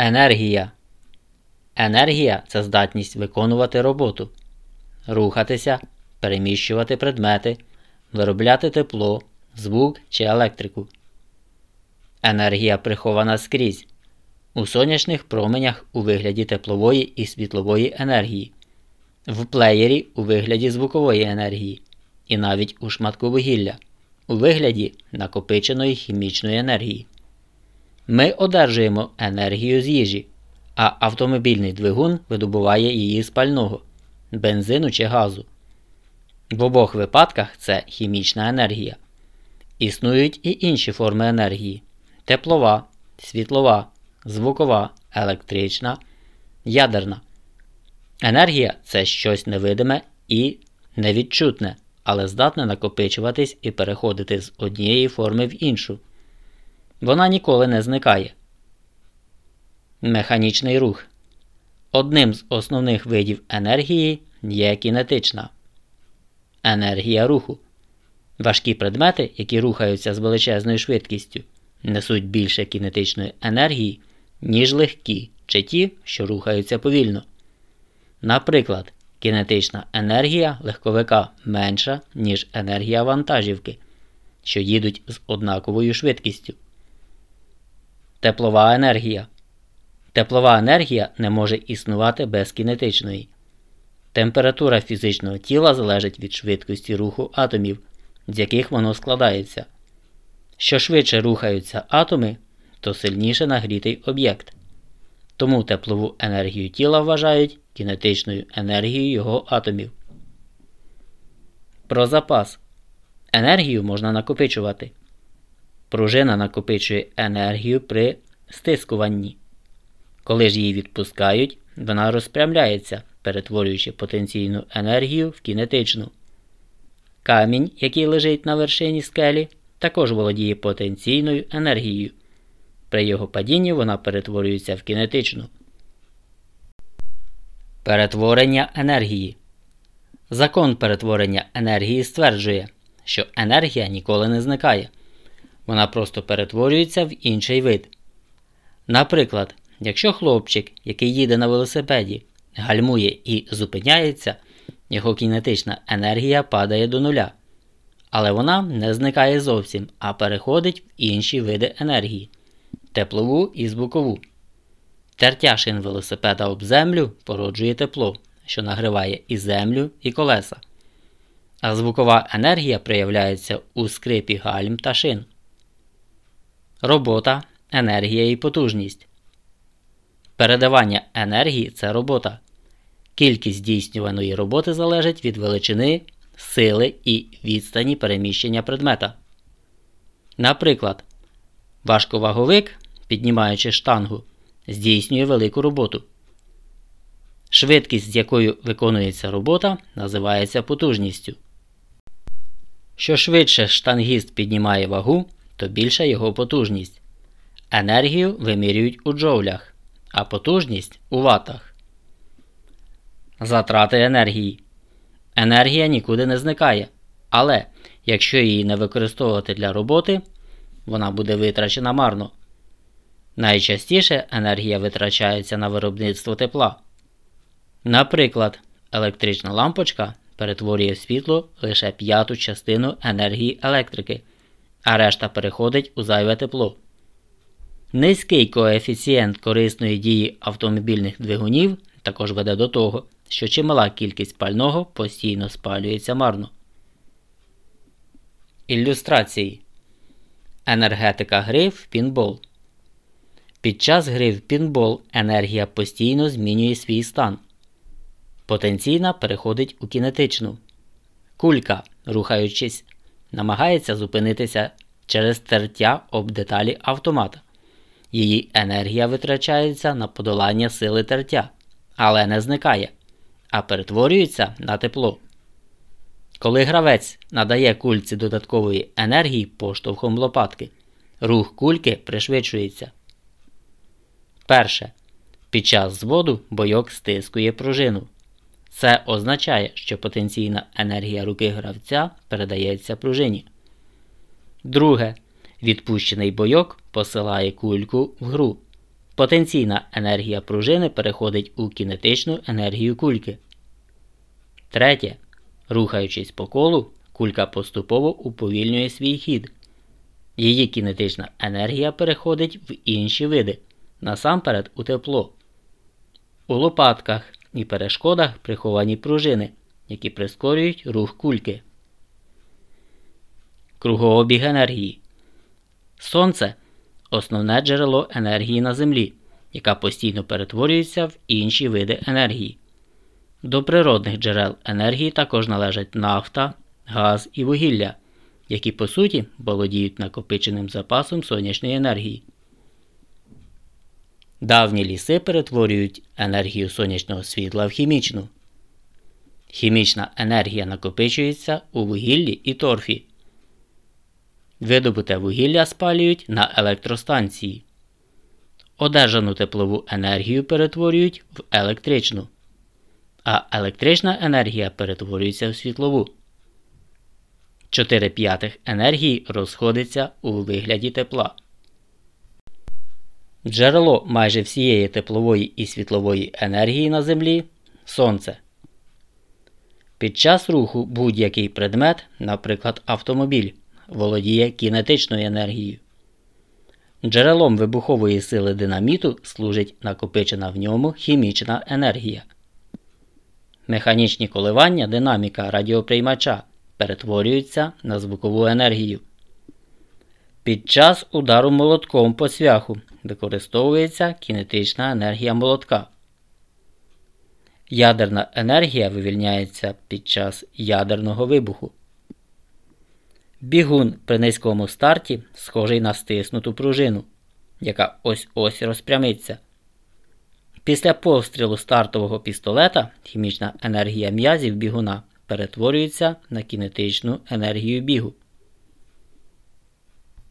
Енергія. Енергія це здатність виконувати роботу, рухатися, переміщувати предмети, виробляти тепло, звук чи електрику. Енергія прихована скрізь. У сонячних променях у вигляді теплової і світлової енергії, в плеєрі у вигляді звукової енергії, і навіть у шматку вугілля у вигляді накопиченої хімічної енергії. Ми одержуємо енергію з їжі, а автомобільний двигун видобуває її з пального, бензину чи газу. В обох випадках це хімічна енергія. Існують і інші форми енергії: теплова, світлова, звукова, електрична, ядерна. Енергія це щось невидиме і невідчутне, але здатне накопичуватись і переходити з однієї форми в іншу. Вона ніколи не зникає. Механічний рух. Одним з основних видів енергії є кінетична енергія руху. Важкі предмети, які рухаються з величезною швидкістю, несуть більше кінетичної енергії, ніж легкі чи ті, що рухаються повільно. Наприклад, кінетична енергія легковика менша, ніж енергія вантажівки, що їдуть з однаковою швидкістю. Теплова енергія. Теплова енергія не може існувати без кінетичної. Температура фізичного тіла залежить від швидкості руху атомів, з яких воно складається. Що швидше рухаються атоми, то сильніше нагрітий об'єкт. Тому теплову енергію тіла вважають кінетичною енергією його атомів. Про запас. Енергію можна накопичувати. Пружина накопичує енергію при стискуванні. Коли ж її відпускають, вона розпрямляється, перетворюючи потенційну енергію в кінетичну. Камінь, який лежить на вершині скелі, також володіє потенційною енергією. При його падінні вона перетворюється в кінетичну. Перетворення енергії. Закон перетворення енергії стверджує, що енергія ніколи не зникає. Вона просто перетворюється в інший вид. Наприклад, якщо хлопчик, який їде на велосипеді, гальмує і зупиняється, його кінетична енергія падає до нуля. Але вона не зникає зовсім, а переходить в інші види енергії теплову і звукову. Тертя шин велосипеда об землю породжує тепло, що нагріває і землю, і колеса. А звукова енергія проявляється у скрипі гальм та шин. Робота, енергія і потужність. Передавання енергії це робота. Кількість здійснюваної роботи залежить від величини, сили і відстані переміщення предмета. Наприклад, важковаговик, піднімаючи штангу, здійснює велику роботу. Швидкість, з якою виконується робота, називається потужністю. Що швидше штангіст піднімає вагу, то більша його потужність. Енергію вимірюють у джоулях, а потужність у ватах. Затрати енергії. Енергія нікуди не зникає. Але якщо її не використовувати для роботи, вона буде витрачена марно. Найчастіше енергія витрачається на виробництво тепла. Наприклад, електрична лампочка перетворює в світло лише п'яту частину енергії електрики, а решта переходить у зайве тепло. Низький коефіцієнт корисної дії автомобільних двигунів також веде до того, що чимала кількість пального постійно спалюється марно. Ілюстрації Енергетика гри в пінбол. Під час гри в пінбол енергія постійно змінює свій стан. Потенційна переходить у кінетичну. Кулька, рухаючись, намагається зупинитися через тертя об деталі автомата. Її енергія витрачається на подолання сили тертя, але не зникає, а перетворюється на тепло. Коли гравець надає кульці додаткової енергії поштовхом лопатки, рух кульки пришвидшується. Перше. Під час зводу бойок стискує пружину. Це означає, що потенційна енергія руки гравця передається пружині. Друге. Відпущений бойок посилає кульку в гру. Потенційна енергія пружини переходить у кінетичну енергію кульки. Третє. Рухаючись по колу, кулька поступово уповільнює свій хід. Її кінетична енергія переходить в інші види, насамперед у тепло. У лопатках і перешкодах приховані пружини, які прискорюють рух кульки. Кругообіг енергії. Сонце основне джерело енергії на Землі, яка постійно перетворюється в інші види енергії. До природних джерел енергії також належать нафта, газ і вугілля, які по суті володіють накопиченим запасом сонячної енергії. Давні ліси перетворюють енергію сонячного світла в хімічну. Хімічна енергія накопичується у вугіллі і торфі. Видобуте вугілля спалюють на електростанції. Одержану теплову енергію перетворюють в електричну, а електрична енергія перетворюється в світлову. 4 п'ятих енергії розходиться у вигляді тепла. Джерело майже всієї теплової і світлової енергії на Землі Сонце. Під час руху будь-який предмет, наприклад, автомобіль, володіє кінетичною енергією. Джерелом вибухової сили динаміту служить накопичена в ньому хімічна енергія. Механічні коливання динаміка радіоприймача перетворюються на звукову енергію. Під час удару молотком по цвяху використовується кінетична енергія молотка. Ядерна енергія вивільняється під час ядерного вибуху. Бігун при низькому старті схожий на стиснуту пружину, яка ось ось розпрямиться. Після пострілу стартового пістолета хімічна енергія м'язів бігуна перетворюється на кінетичну енергію бігу.